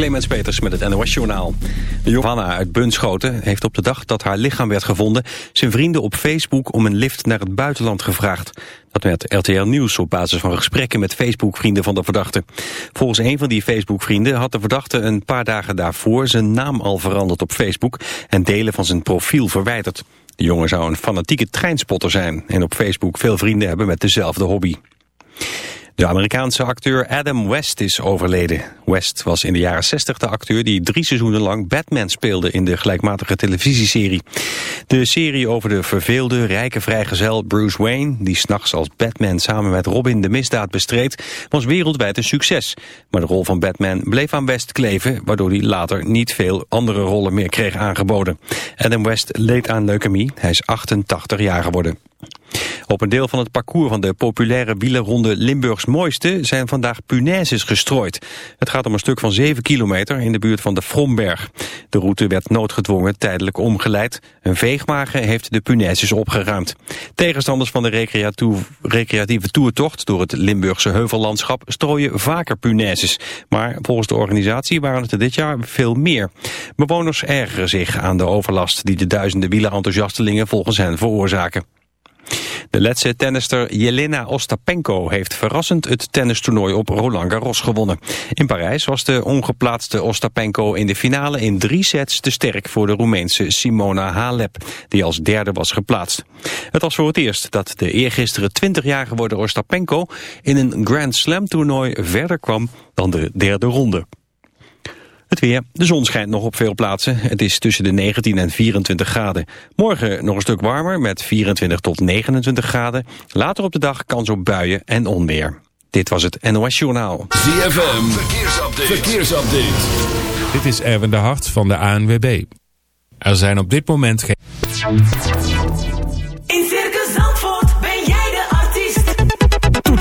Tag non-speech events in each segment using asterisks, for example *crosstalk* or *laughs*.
Clemens Peters met het NOS Journaal. Johanna uit Bunschoten heeft op de dag dat haar lichaam werd gevonden... zijn vrienden op Facebook om een lift naar het buitenland gevraagd. Dat werd RTL Nieuws op basis van gesprekken met Facebook-vrienden van de verdachte. Volgens een van die Facebook-vrienden had de verdachte een paar dagen daarvoor... zijn naam al veranderd op Facebook en delen van zijn profiel verwijderd. De jongen zou een fanatieke treinspotter zijn... en op Facebook veel vrienden hebben met dezelfde hobby. De Amerikaanse acteur Adam West is overleden. West was in de jaren 60 de acteur die drie seizoenen lang Batman speelde in de gelijkmatige televisieserie. De serie over de verveelde, rijke vrijgezel Bruce Wayne, die s'nachts als Batman samen met Robin de misdaad bestreed, was wereldwijd een succes. Maar de rol van Batman bleef aan West kleven, waardoor hij later niet veel andere rollen meer kreeg aangeboden. Adam West leed aan leukemie, hij is 88 jaar geworden. Op een deel van het parcours van de populaire wielerronde Limburgs Mooiste zijn vandaag punaises gestrooid. Het gaat om een stuk van 7 kilometer in de buurt van de Fromberg. De route werd noodgedwongen tijdelijk omgeleid. Een veegmager heeft de punaises opgeruimd. Tegenstanders van de recreatieve toertocht door het Limburgse heuvellandschap strooien vaker punaises. Maar volgens de organisatie waren het er dit jaar veel meer. Bewoners ergeren zich aan de overlast die de duizenden wielerenthousiastelingen volgens hen veroorzaken. De Letse tennister Jelena Ostapenko heeft verrassend het tennistoernooi op Roland Garros gewonnen. In Parijs was de ongeplaatste Ostapenko in de finale in drie sets te sterk voor de Roemeense Simona Halep, die als derde was geplaatst. Het was voor het eerst dat de eergisteren 20 jaar geworden Ostapenko in een Grand Slam toernooi verder kwam dan de derde ronde. Het weer. De zon schijnt nog op veel plaatsen. Het is tussen de 19 en 24 graden. Morgen nog een stuk warmer met 24 tot 29 graden. Later op de dag kans op buien en onweer. Dit was het NOS Journaal. ZFM. Verkeersupdate. Verkeersupdate. Dit is Erwin de Hart van de ANWB. Er zijn op dit moment geen...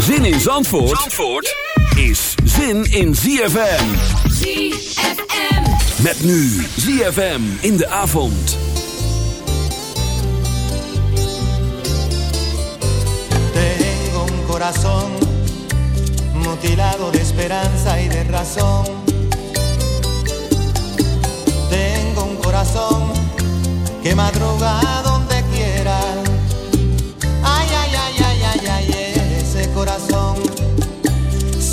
Zin in Zandvoort, Zandvoort is zin in ZFM. ZFM. Met nu ZFM in de avond. Tengo un corazón mutilado de esperanza y de razón. Tengo un corazón que madruga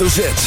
Hoofdletter Z.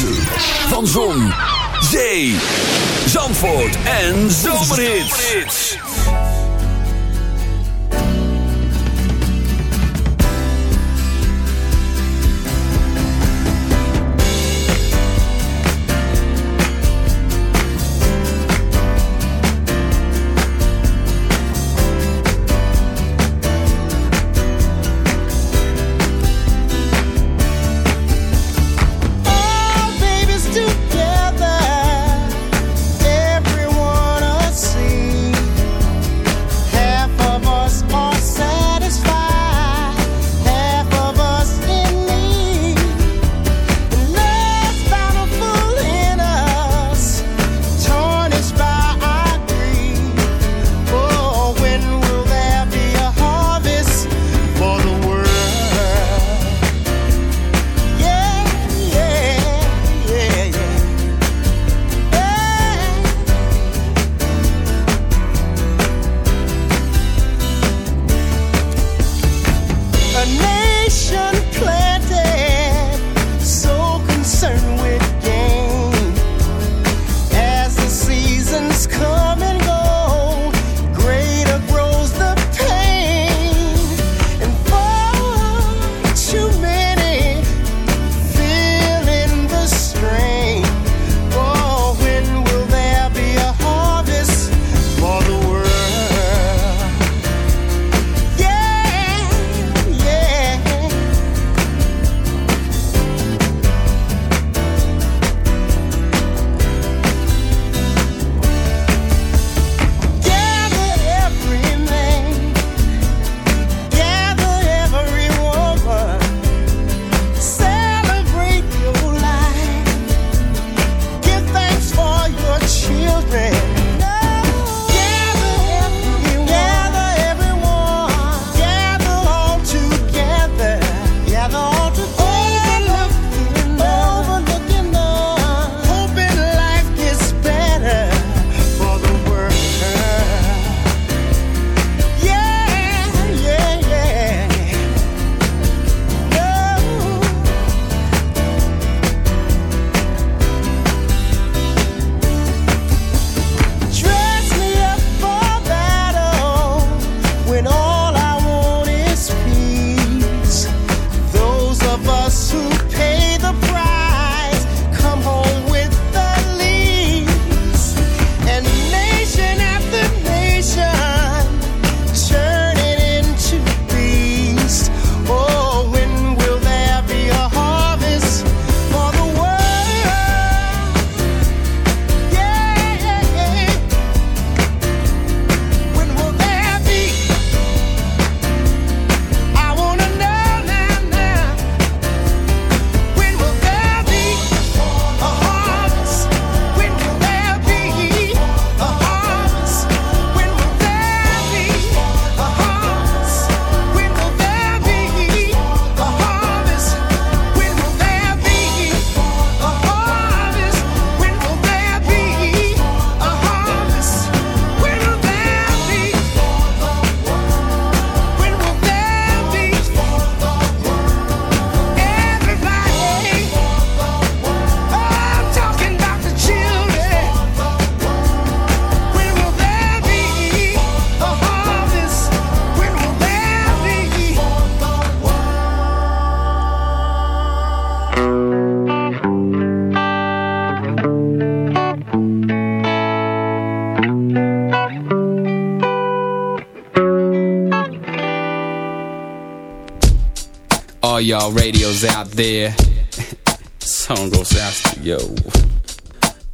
all radios out there. *laughs* Song goes out to yo.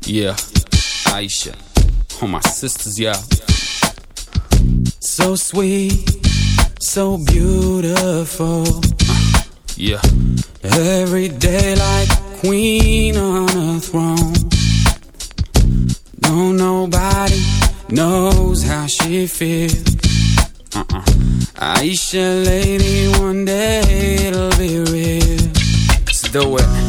Yeah, Aisha. All my sisters, yeah. So sweet, so beautiful. Uh, yeah do it.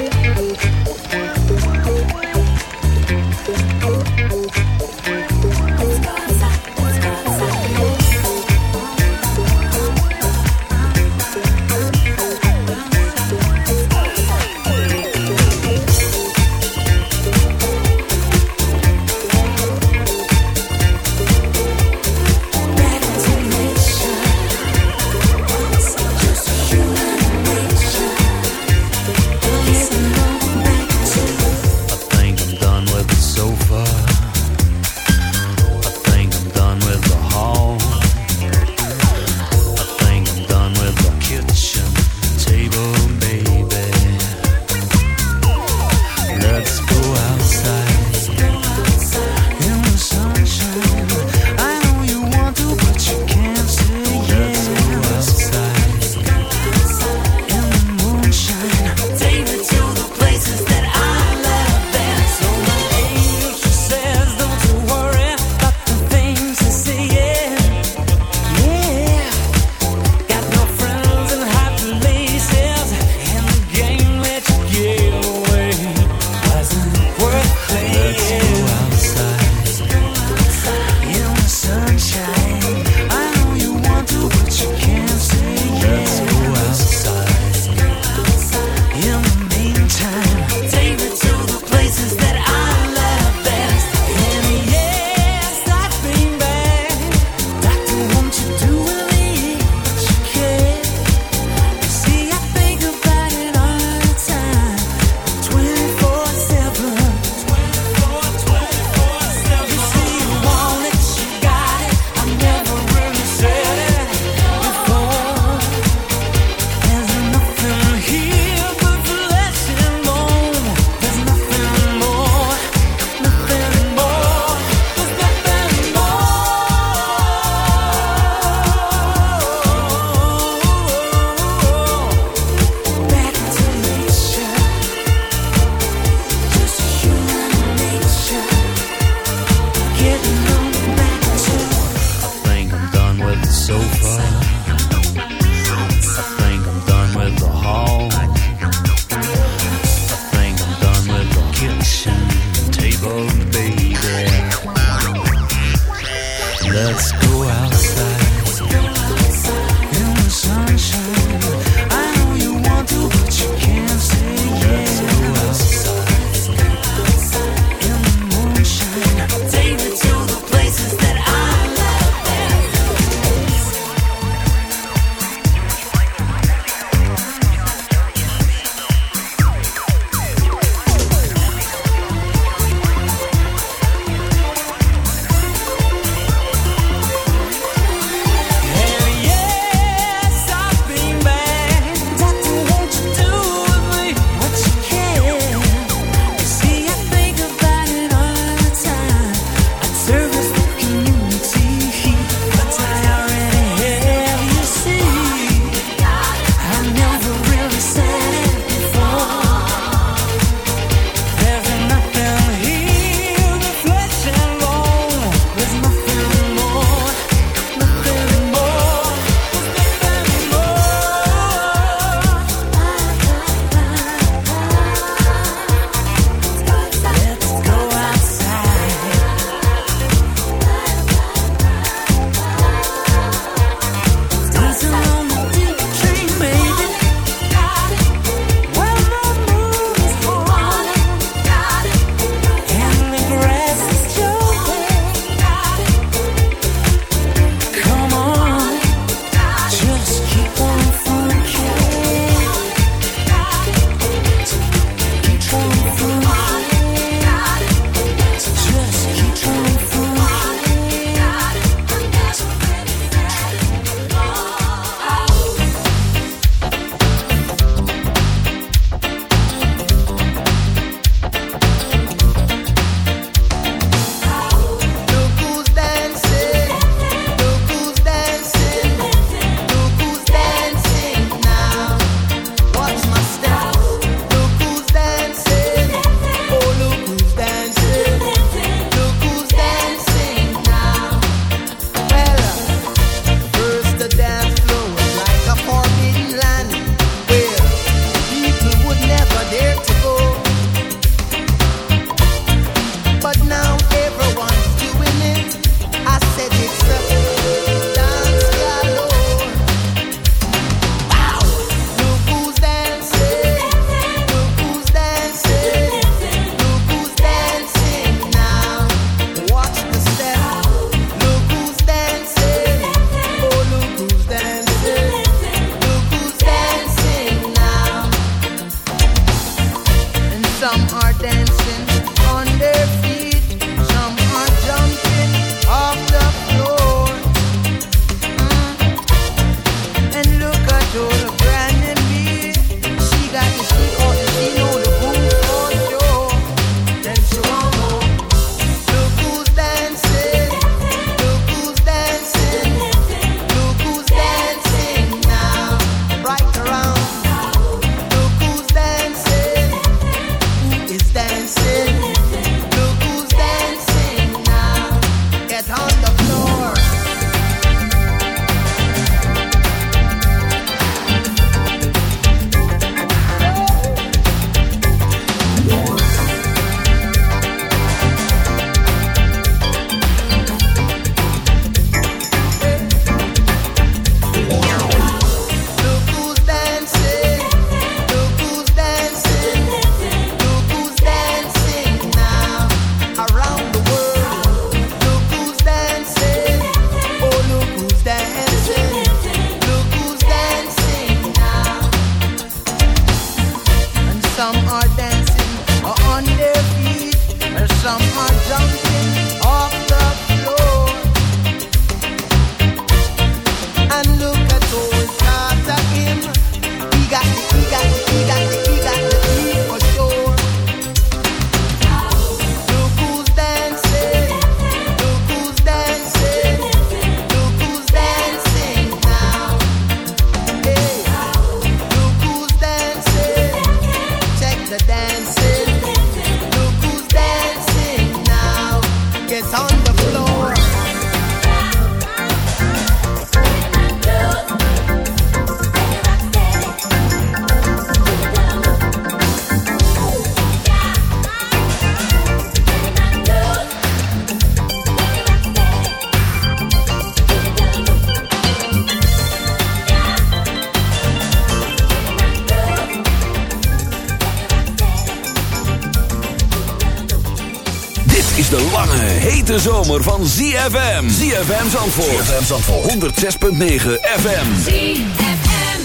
Zomer van ZFM. ZFM Zandvoort. ZFM Zandvoort. 106.9 FM. ZFM.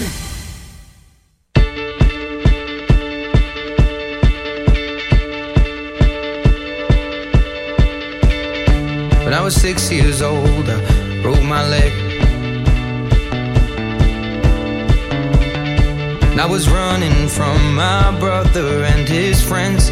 When I was six years old, I broke my leg. And I was running from my brother and his friends.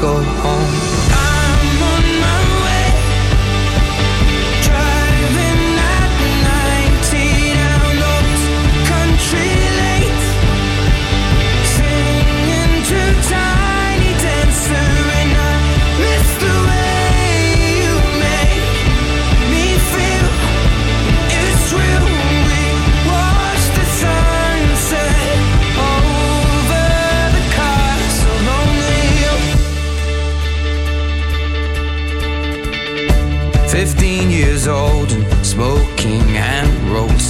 go home.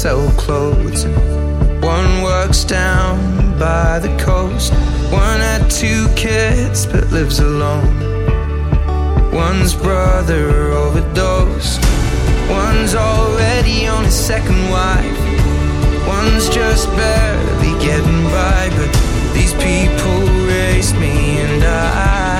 sell clothes. One works down by the coast. One had two kids but lives alone. One's brother overdosed. One's already on his second wife. One's just barely getting by. But these people raised me and I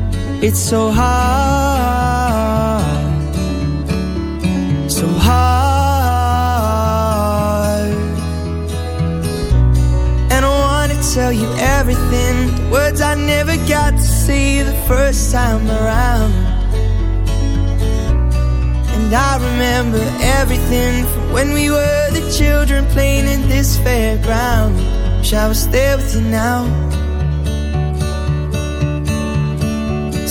It's so hard, so hard. And I wanna tell you everything, the words I never got to see the first time around. And I remember everything from when we were the children playing in this fairground. Shall I stay with you now?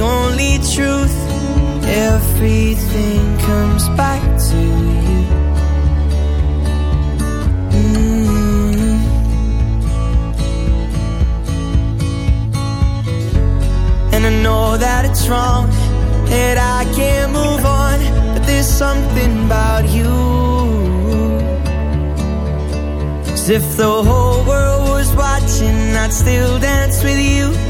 only truth. Everything comes back to you. Mm. And I know that it's wrong, that I can't move on, but there's something about you. As if the whole world was watching, I'd still dance with you.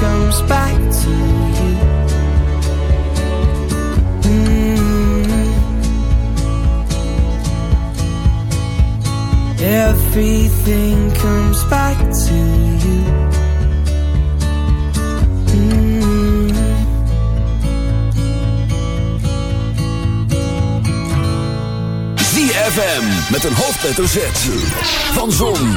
comes back to you. Mm. Everything comes back to you. Mm. ZFM met een hoofdletter Z. Van Zon,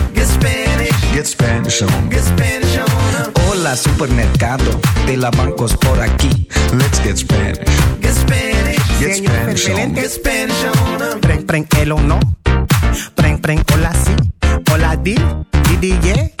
Get Spanish, Get Spanish on. get Spanish on. Hola supermercado, de la bancos por aquí. Let's get Spanish. Get Spanish, Get Spanish on. get Spanish on. Preng, preng, el o no. Preng, preng, hola si. Hola di, di, di, yeah.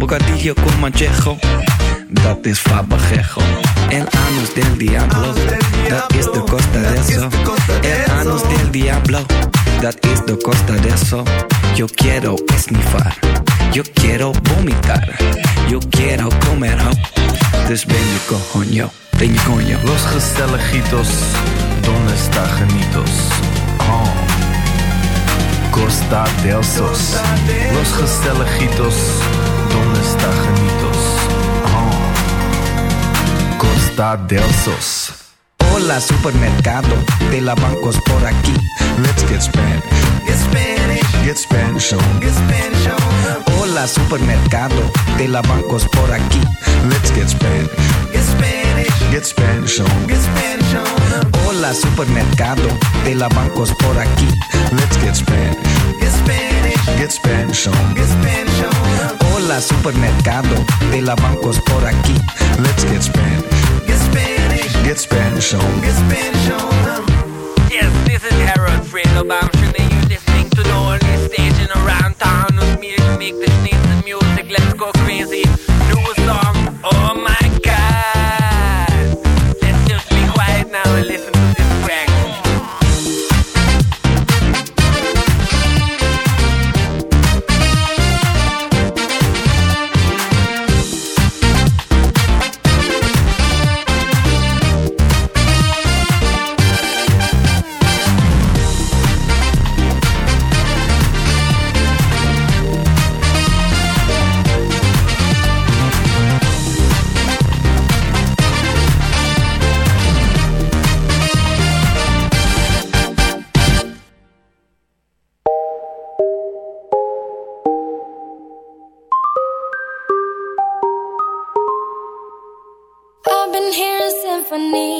Bocadillo con manchejo. Dat is fabajejo. El anus del diablo. Dat is de costa de eso. El anus del diablo. Dat is de costa de eso. Yo quiero esnifar. Yo quiero vomitar. Yo quiero comer ho. Dus ben je coño. Ben je coño. Los gezelligitos, donde está genitos? Oh. Costa del Sos. Los gezelligitos, donde está genitos? Oh. Costa del Sos. Hola supermercado, de la bancos por aquí. Let's get Spanish. Get Spanish, Get Spanish on. get Spanish on. Hola supermercado, de la bancos por aquí. Let's get Spanish. Get Spanish, Get Spanish on. get Spanish on. Hola supermercado, de la bancos por aquí. Let's get Spanish. Get Spanish, Get Spanish on. get Spanish on. Hola supermercado, de la bancos por aquí. Let's get Spanish. Get Spanish, Get Spanish on. get Spanish on 'em. Yes, this is Harold Friedelbaum. Should you listening to the only station around town with me to make this nice music? Let's go crazy. Do a song. Oh my money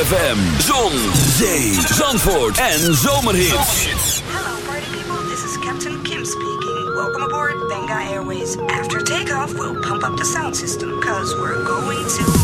ZFM, Zon, Zee, Zandvoort en Hello party people, this is Captain Kim speaking. Welcome aboard Benga Airways. After takeoff, we'll pump up the sound system, cause we're going to...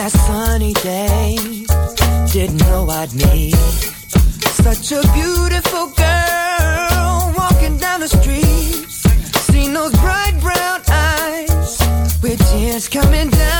that sunny day. Didn't know I'd meet such a beautiful girl walking down the street. Seen those bright brown eyes with tears coming down.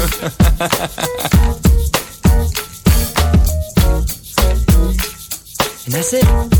*laughs* and that's it.